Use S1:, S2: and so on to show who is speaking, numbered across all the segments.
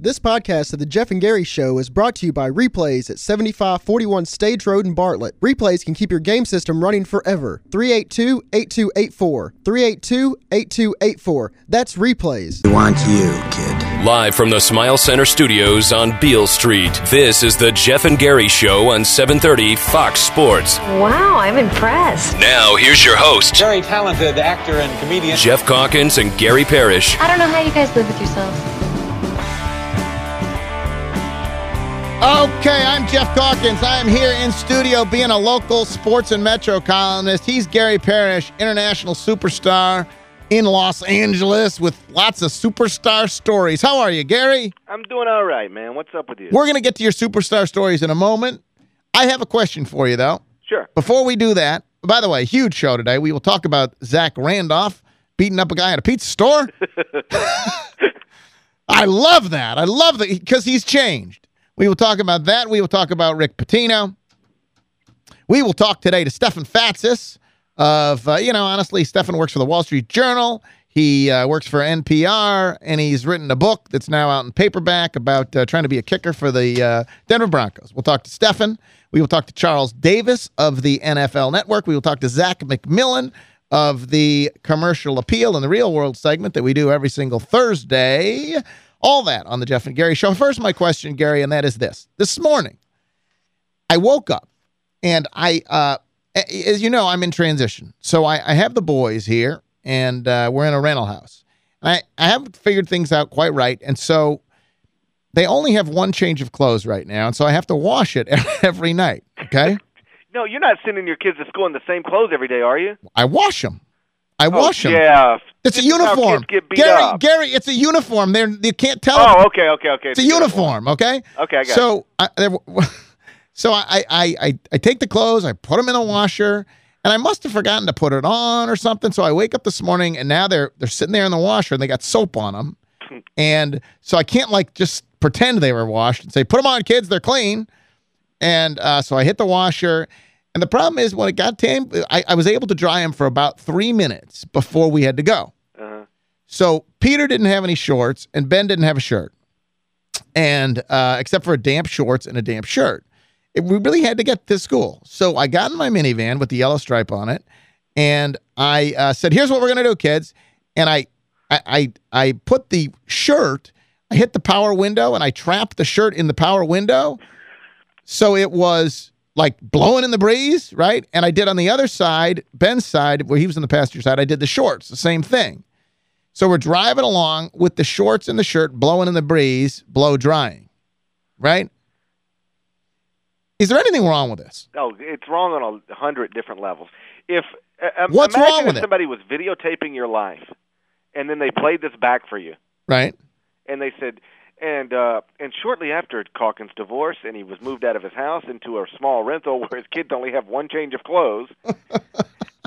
S1: This podcast of the Geoff and Gary Show is brought to you by Replays at 7541 Stage Road in Bartlett. Replays can keep your game system running forever. 382-8284. 382-8284. That's Replays.
S2: We want you, kid.
S3: Live from the Smile Center studios on Beale Street, this is the Geoff and Gary Show on 730 Fox Sports.
S4: Wow, I'm impressed.
S3: Now, here's your host.
S5: Very talented actor and comedian.
S3: Geoff Calkins and Gary Parrish.
S4: I don't know how you guys live with yourselves.
S6: Okay, I'm Geoff Calkins. I am here in studio being a local sports and metro columnist. He's Gary Parrish, international superstar in Los Angeles with lots of superstar stories. How are you, Gary?
S7: I'm doing all right, man. What's up with you?
S6: We're going to get to your superstar stories in a moment. I have a question for you, though.
S7: Sure.
S6: Before we do that, by the way, huge show today. We will talk about Zach Randolph beating up a guy at a pizza store. I love that. I love that because he's changed. We will talk about that. We will talk about Rick Pitino. We will talk today to Stefan Fatsis of, uh, you know, honestly, Stefan works for the Wall Street Journal. He uh, works for NPR, and he's written a book that's now out in paperback about uh, trying to be a kicker for the uh, Denver Broncos. We'll talk to Stefan. We will talk to Charles Davis of the NFL Network. We will talk to Zach McMillan of the Commercial Appeal and the Real World segment that we do every single Thursday. All that on the Geoff and Gary Show. First, my question, Gary, and that is this. This morning, I woke up, and I, uh, as you know, I'm in transition. So I, I have the boys here, and uh, we're in a rental house. And I, I haven't figured things out quite right, and so they only have one change of clothes right now, and so I have to wash it every night, okay?
S7: No, you're not sending your kids to school in the same clothes every day, are you?
S6: I wash them. I wash them.
S7: Oh, Yeah.
S6: It's a
S7: This
S6: uniform.
S7: kids get beat
S6: Gary,
S7: up.
S6: Gary, it's a uniform. They're, you can't tell.
S7: Oh, okay, okay, okay.
S6: It's a uniform, okay?
S7: Okay, I got
S6: so I, so I, I, I, I take the clothes, I put them in a washer, and I must have forgotten to put it on or something. So I wake up this morning, and now they're they're sitting there in the washer, and they got soap on them, and so I can't like just pretend they were washed and say, "Put them on, kids, they're clean." And uh, so I hit the washer, and the problem is when it got time, I, I was able to dry them for about three minutes before we had to go. So Peter didn't have any shorts, and Ben didn't have a shirt, and uh, except for a damp shorts and a damp shirt. It, we really had to get to school. So I got in my minivan with the yellow stripe on it, and I uh, said, "Here's what we're gonna do, kids." And I, I, I, I put the shirt. I hit the power window, and I trapped the shirt in the power window, so it was like blowing in the breeze, right? And I did on the other side, Ben's side, where he was on the passenger side, I did the shorts, the same thing. So we're driving along with the shorts and the shirt blowing in the breeze, blow drying, right? Is there anything wrong with this?
S7: Oh, it's wrong on a hundred different levels. If uh, um,
S6: What's wrong
S7: if
S6: with it?
S7: somebody was videotaping your life, and then they played this back for you,
S6: Right?
S7: and they said, and uh, and shortly after Calkins' divorce, and he was moved out of his house into a small rental where his kids only have one change of clothes.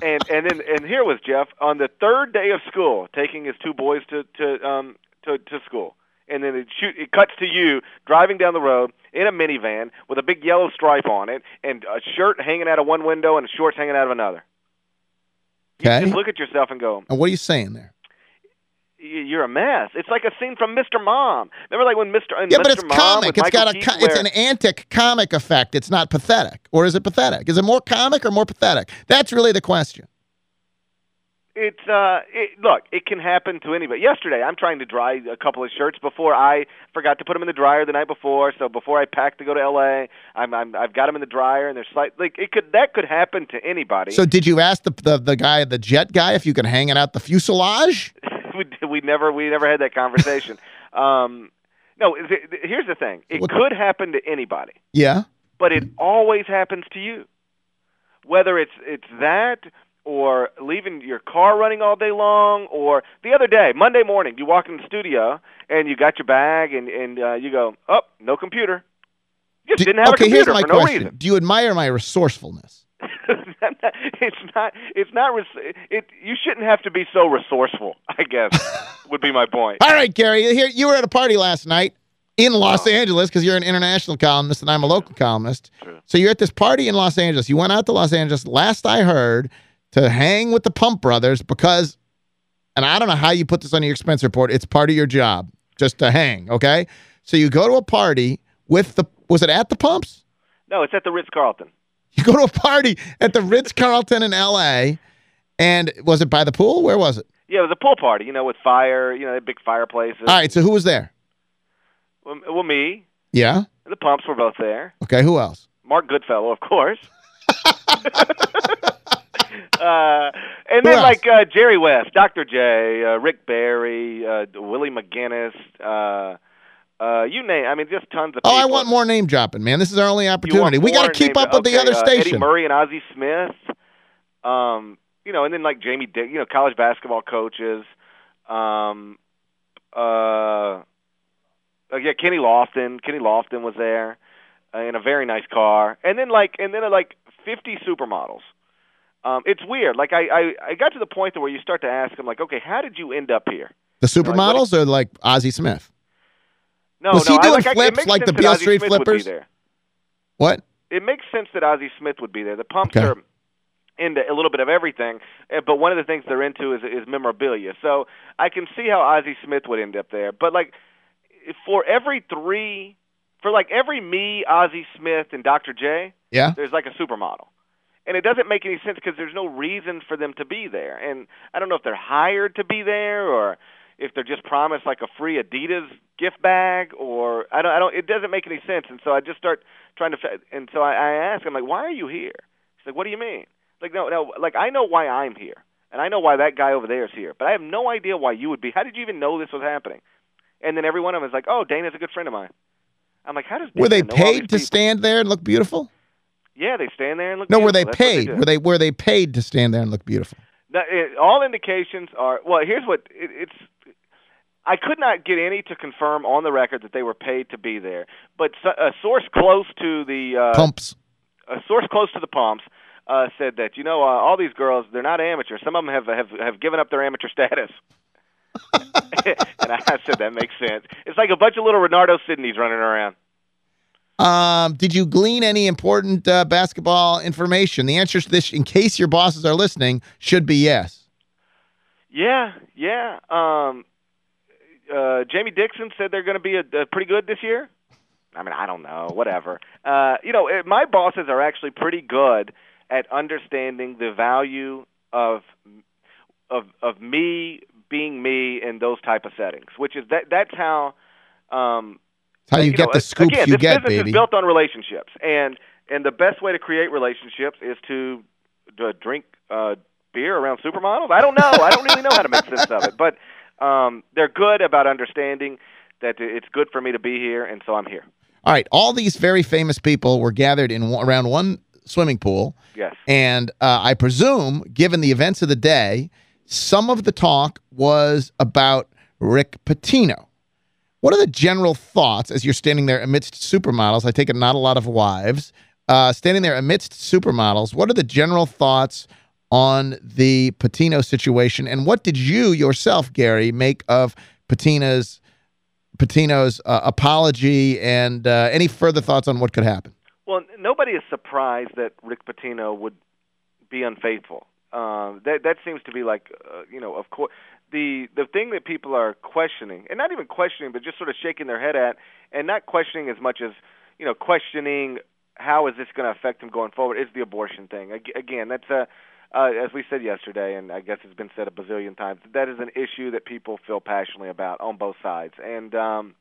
S7: And and then and here was Geoff on the third day of school, taking his two boys to to um to to school, and then it shoot it cuts to you driving down the road in a minivan with a big yellow stripe on it, and a shirt hanging out of one window and shorts hanging out of another. You
S6: Okay.
S7: just look at yourself and go,
S6: And what are you saying there?
S7: "Y- "You're a mess." It's like a scene from Mr. Mom. Remember, like when Mr.
S6: Yeah,
S7: Mr.
S6: but it's
S7: Mom
S6: comic. It's
S7: Michael
S6: got a it's an antic comic effect. It's not pathetic. Or is it pathetic? Is it more comic or more pathetic? That's really the question.
S7: It's uh, it, look, it can happen to anybody. Yesterday, I'm trying to dry a couple of shirts before I forgot to put them in the dryer the night before. So before I packed to go to L.A., I'm, I'm I've got them in the dryer, and they're slight like it could that could happen to anybody.
S6: So did you ask the the, the guy, the jet guy, if you could hang it out the fuselage?
S7: we we never we never had that conversation. um, no, th- th- here's the thing: it
S6: What-
S7: could happen to anybody,
S6: Yeah.
S7: but it always happens to you. Whether it's it's that or leaving your car running all day long, or the other day, Monday morning, you walk in the studio and you got your bag and and uh, you go, oh, no computer. You just
S6: Do-
S7: didn't have
S6: okay,
S7: a
S6: here's
S7: computer
S6: my
S7: for no
S6: question.
S7: reason.
S6: Do you admire my resourcefulness?
S7: it's not. It's not. res- It. You shouldn't have to be so resourceful. I guess would be my point.
S6: All right, Gary. Here you were at a party last night in Los oh. Angeles because you're an international columnist and I'm a local columnist.
S7: True.
S6: So you're at this party in Los Angeles. You went out to Los Angeles last I heard to hang with the Pump Brothers because, and I don't know how you put this on your expense report. It's part of your job just to hang. Okay. So you go to a party with the, was it at the pumps?
S7: No, it's at the Ritz Carlton.
S6: You go to a party at the Ritz Carlton in L.A. And was it by the pool? Where was it?
S7: Yeah, it was a pool party, you know, with fire, you know, big fireplaces.
S6: All right, so who was there?
S7: Well, well, me.
S6: Yeah?
S7: The pumps were both there.
S6: Okay, who else?
S7: Mark Goodfellow, of course. uh, and then like uh, Jerry West, Dr. J, uh, Rick Barry, uh, Willie McGinnis, uh, you name. I mean, just tons of.
S6: Oh, I want more name dropping, man. This is our only opportunity. We got to keep up with the other
S7: uh, Eddie. Murray and Ozzie Smith. Um, you know, and then like Jamie Dixon, you know, college basketball coaches. Um, uh, uh, yeah, Kenny Lofton. Kenny Lofton was there uh, in a very nice car, and then like, and then uh, like fifty supermodels. Um, it's weird. Like I, I, I got to the point where you start to ask them, like, okay, how did you end up here?
S6: The
S7: like, what-
S6: supermodels or like Ozzie Smith?
S7: No,
S6: Was
S7: no,
S6: he
S7: I,
S6: doing
S7: I, it
S6: flips like the Beale Street
S7: Smith
S6: flippers? What?
S7: it makes sense that Ozzie Smith would be there. The Pumps
S6: Okay.
S7: are into a little bit of everything, eh, but one of the things they're into is is memorabilia. So I can see how Ozzie Smith would end up there. But like for every three, for like every me, Ozzie Smith, and Dr. J,
S6: Yeah?
S7: there's like a supermodel. And it doesn't make any sense because there's no reason for them to be there. And I don't know if they're hired to be there or if they're just promised like a free Adidas gift bag or I don't I don't it doesn't make any sense. And so I just start trying to and so I, I ask him like why are you here? He's like what do you mean? Like no no like I know why I'm here and I know why that guy over there is here, but I have no idea why you would be. How did you even know this was happening? And then every one of them is like, "Oh, Dana's a good friend of mine." I'm like, "How does Dana
S6: Were they
S7: Dana know all
S6: paid to
S7: people?
S6: stand there and look beautiful?
S7: Yeah, they stand there and look. Beautiful.
S6: No, were they.
S7: That's
S6: paid?
S7: do.
S6: were they were they paid to stand there and look beautiful?
S7: That- it- all indications are well. Here's what it, it's. I could not get any to confirm on the record that they were paid to be there, but a source close to the uh,
S6: Pumps.
S7: a source close to the pumps uh, said that you know uh, all these girls they're not amateurs. Some of them have have have given up their amateur status. and I said that makes sense. It's like a bunch of little Renardo Sidneys running around.
S6: Um, did you glean any important uh, basketball information? The answer to this, in case your bosses are listening, should be yes.
S7: Yeah, yeah. Um, uh, Jamie Dixon said they're going to be a, a pretty good this year. I mean, I don't know, whatever. Uh, you know, eh, my bosses are actually pretty good at understanding the value of of of me being me in those type of settings, which is that that's how um
S6: It's how you,
S7: you
S6: get
S7: know,
S6: the scoops
S7: again,
S6: you
S7: this
S6: get,
S7: business
S6: baby.
S7: is built on relationships, and and the best way to create relationships is to, to drink uh, beer around supermodels. I don't know. I don't really know how to make sense of it, but um, they're good about understanding that it's good for me to be here, and so I'm here.
S6: All right, all these very famous people were gathered in around one swimming pool,
S7: Yes.
S6: and uh, I presume, given the events of the day, some of the talk was about Rick Pitino. What are the general thoughts as you're standing there amidst supermodels? I take it not a lot of wives. Uh, standing there amidst supermodels, what are the general thoughts on the Pitino situation, and what did you yourself, Gary, make of Pitino's Pitino's uh, apology and uh, any further thoughts on what could happen?
S7: Well, nobody is surprised that Rick Pitino would be unfaithful. Um, that that seems to be like, uh, you know, of course, the the thing that people are questioning, and not even questioning, but just sort of shaking their head at, and not questioning as much as, you know, questioning how is this going to affect him going forward is the abortion thing. Again, that's a uh, as we said yesterday, and I guess it's been said a bazillion times, that is an issue that people feel passionately about on both sides, and um,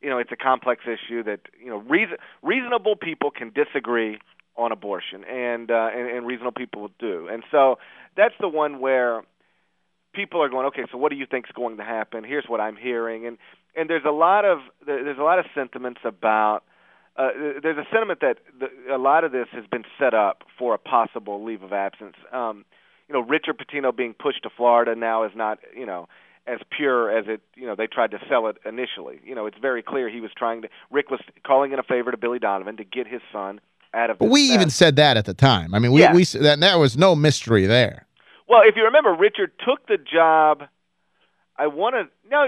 S7: you know, it's a complex issue that you know reason, reasonable people can disagree on abortion, and, uh, and and reasonable people do, and so that's the one where people are going, okay, so what do you think is going to happen? Here's what I'm hearing, and and there's a lot of there's a lot of sentiments about. Uh, there's a sentiment that the, a lot of this has been set up for a possible leave of absence. Um, you know, Richard Pitino being pushed to Florida now is not, you know, as pure as it, you know, they tried to sell it initially. You know, it's very clear he was trying to. Rick was calling in a favor to Billy Donovan to get his son out of.
S6: But we even said that at the time. I mean, we
S7: Yeah.
S6: we that there was no mystery there.
S7: Well, if you remember, Richard took the job. I want to no,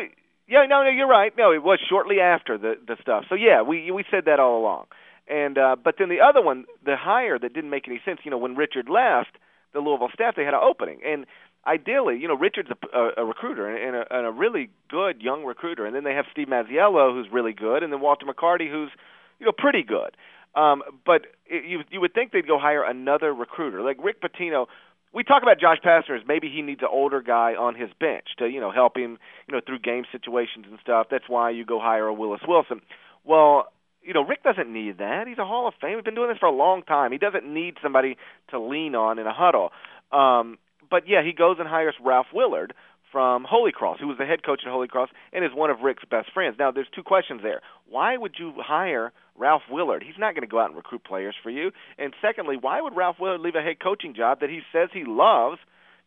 S7: yeah, no, no, you're right. No, it was shortly after the the stuff. So yeah, we we said that all along. And uh, but then the other one, the hire that didn't make any sense. You know, when Richard left the Louisville staff, they had an opening, and ideally, you know, Richard's a, a, a recruiter and a, and a really good young recruiter, and then they have Steve Masiello, who's really good, and then Walter McCarty, who's you know pretty good. Um, but it, you you would think they'd go hire another recruiter like Rick Pitino. We talk about Josh Pastner as maybe he needs an older guy on his bench to you know help him you know through game situations and stuff. That's why you go hire a Willis Wilson. Well, you know, Rick doesn't need that. He's a Hall of Fame. He's been doing this for a long time. He doesn't need somebody to lean on in a huddle. Um, but yeah, he goes and hires Ralph Willard from Holy Cross, who was the head coach at Holy Cross and is one of Rick's best friends. Now, there's two questions there. Why would you hire Ralph Willard? He's not going to go out and recruit players for you. And secondly, why would Ralph Willard leave a head coaching job that he says he loves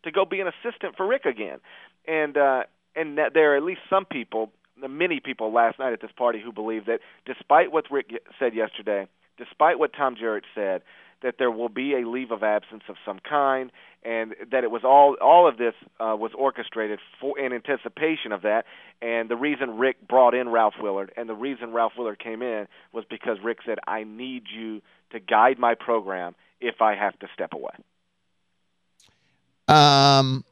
S7: to go be an assistant for Rick again? And uh, and that there are at least some people, many people last night at this party who believe that despite what Rick said yesterday, despite what Tom Jurich said, that there will be a leave of absence of some kind, and that it was all all of this uh, was orchestrated for in anticipation of that. And the reason Rick brought in Ralph Willard, and the reason Ralph Willard came in, was because Rick said, "I need you to guide my program if I have to step away."
S6: Um,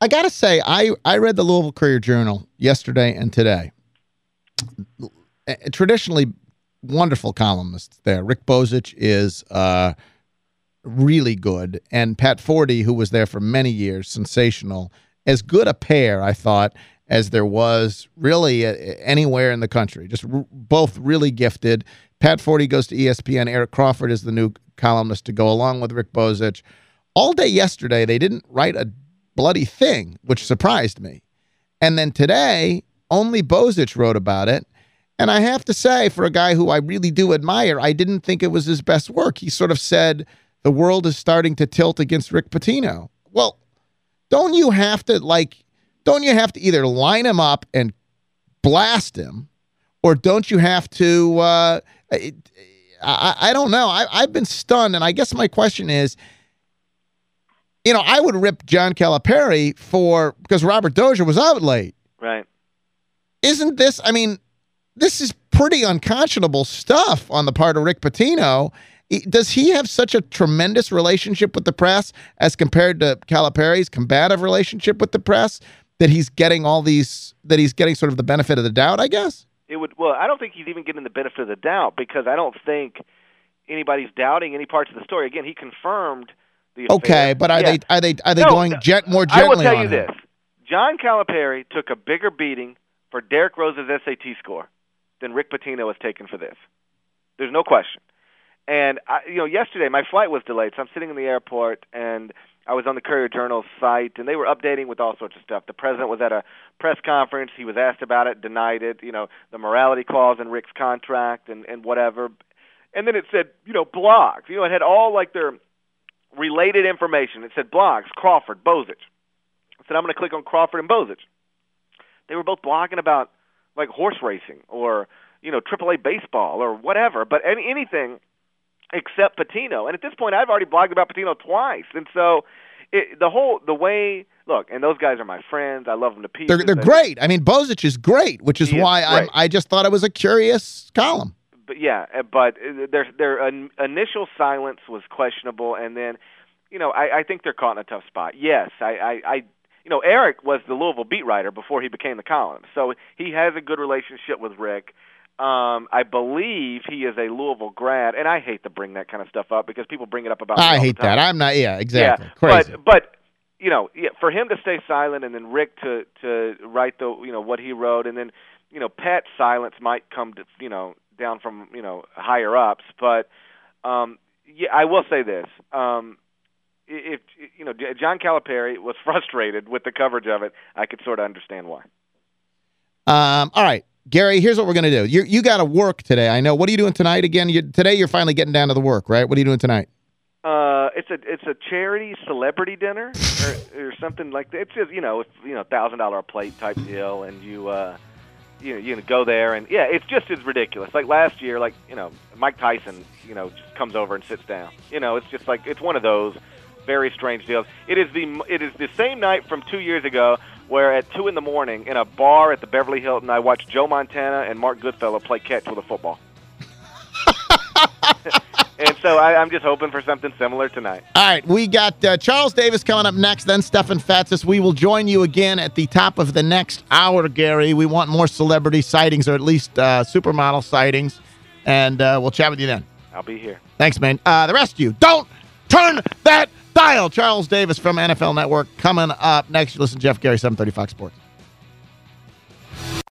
S6: I gotta say, I I read the Louisville Courier Journal yesterday and today. Traditionally, wonderful columnists there. Rick Bozich is uh, really good, and Pat Forde, who was there for many years, sensational. As good a pair, I thought, as there was really uh, anywhere in the country. Just both really gifted. Pat Forde goes to ESPN. Eric Crawford is the new columnist to go along with Rick Bozich. All day yesterday, they didn't write a bloody thing, which surprised me. And then today, only Bozich wrote about it. And I have to say, for a guy who I really do admire, I didn't think it was his best work. He sort of said the world is starting to tilt against Rick Pitino. Well, don't you have to, like, don't you have to either line him up and blast him, or don't you have to, uh, I, I don't know. I, I've been stunned, and I guess my question is, you know, I would rip John Calipari for, because Robert Dozier was out late.
S7: Right.
S6: Isn't this, I mean, this is pretty unconscionable stuff on the part of Rick Pitino. Does he have such a tremendous relationship with the press as compared to Calipari's combative relationship with the press that he's getting all these that he's getting sort of the benefit of the doubt, I guess?
S7: It would well, I don't think he's even getting the benefit of the doubt because I don't think anybody's doubting any parts of the story. Again, he confirmed the
S6: Okay, but are
S7: Yeah.
S6: they are they are they
S7: No,
S6: going jet more
S7: I will tell you
S6: him?
S7: this. John Calipari took a bigger beating for Derrick Rose's SAT score than Rick Pitino has taken for this. There's no question. And I, you know, yesterday my flight was delayed, so I'm sitting in the airport and I was on the Courier Journal site, and they were updating with all sorts of stuff. The president was at a press conference. He was asked about it, denied it. You know, the morality clause in Rick's contract and and whatever. And then it said, you know, blogs. You know, it had all like their related information. It said blogs, Crawford, Bozich. I said I'm going to click on Crawford and Bozich. They were both blogging about like horse racing or you know AAA baseball or whatever, but any anything except Pitino. And at this point, I've already blogged about Pitino twice, and so it, the whole the way look, and those guys are my friends. I love them to pieces.
S6: They're they're great. I mean, Bozich is great, which is why I. I just thought it was a curious column.
S7: but yeah, uh, but uh, their their in, initial silence was questionable, and then, you know, I, I think they're caught in a tough spot. Yes, I, I, I, you know, Eric was the Louisville beat writer before he became the columnist, so he has a good relationship with Rick. Um, I believe he is a Louisville grad, and I hate to bring that kind of stuff up because people bring it up about.
S6: I hate that. I'm not. Yeah, exactly.
S7: Yeah,
S6: Crazy.
S7: but but you know, yeah, for him to stay silent and then Rick to to write the you know what he wrote, and then you know Pat's silence might come to you know down from you know higher ups, but um, yeah, I will say this. Um, if you know John Calipari was frustrated with the coverage of it, I could sort of understand why.
S6: Um, all right, Gary, here's what we're going to do. You you got to work today. I know. What are you doing tonight again? You, today you're finally getting down to the work, right? What are you doing tonight?
S7: Uh, it's a it's a charity celebrity dinner or, or something like that. It's just you know it's, you know thousand dollar a plate type deal, and you uh, you know you go there and yeah, it's just as ridiculous. Like last year, like you know Mike Tyson, you know just comes over and sits down. You know it's just like it's one of those very strange deals. It is the it is the same night from two years ago where at two in the morning in a bar at the Beverly Hilton, I watched Joe Montana and Mark Goodfellow play catch with a football. and so I, I'm just hoping for something similar tonight.
S6: All right, we got uh, Charles Davis coming up next, then Stefan Fatsis. We will join you again at the top of the next hour, Gary. We want more celebrity sightings, or at least uh, supermodel sightings, and uh, we'll chat with you then.
S7: I'll be here.
S6: Thanks, man. Uh, the rest of you, don't turn that dial. Charles Davis from NFL Network coming up next. You listen Geoff Gary, 730 Fox Sports.